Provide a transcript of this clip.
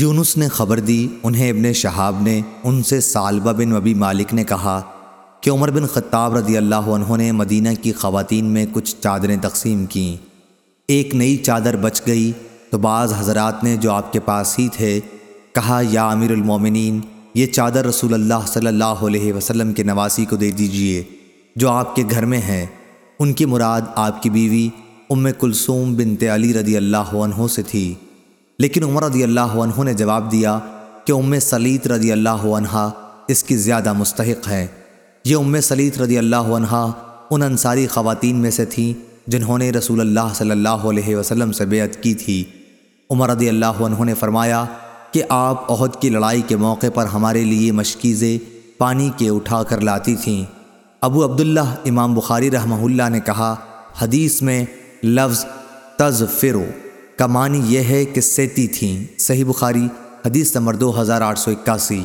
یونس نے خبر دی، انہیں ابن شہاب نے، ان سے سالبہ بن وبی مالک نے کہا کہ عمر بن خطاب رضی اللہ عنہ نے مدینہ کی خواتین میں کچھ چادریں تقسیم کیں۔ ایک نئی چادر بچ گئی تو بعض حضرات نے جو آپ کے پاس ہی تھے کہا، یا امیر المومنین، یہ چادر رسول اللہ صلی اللہ علیہ وسلم کے نواسی کو دے دیجیے، جو آپ کے گھر میں ہیں۔ ان کی مراد آپ کی بیوی ام کلثوم بنت علی رضی اللہ عنہ سے تھی۔ لیکن عمر رضی اللہ عنہ نے جواب دیا کہ ام سلیت رضی اللہ عنہ اس کی زیادہ مستحق ہے۔ یہ ام سلیت رضی اللہ عنہ ان انصاری خواتین میں سے تھیں جنہوں نے رسول اللہ صلی اللہ علیہ وسلم سے بیعت کی تھی۔ عمر رضی اللہ عنہ نے فرمایا کہ آپ عہد کی لڑائی کے موقع پر ہمارے لیے مشکیزیں پانی کے اٹھا کر لاتی تھیں۔ ابو عبداللہ امام بخاری رحمہ اللہ نے کہا، حدیث میں لفظ تز فرو کا معنی یہ ہے کہ سیتی تھیں۔ صحیح بخاری حدیث نمبر دو ہزار آٹھ سو اکاسی۔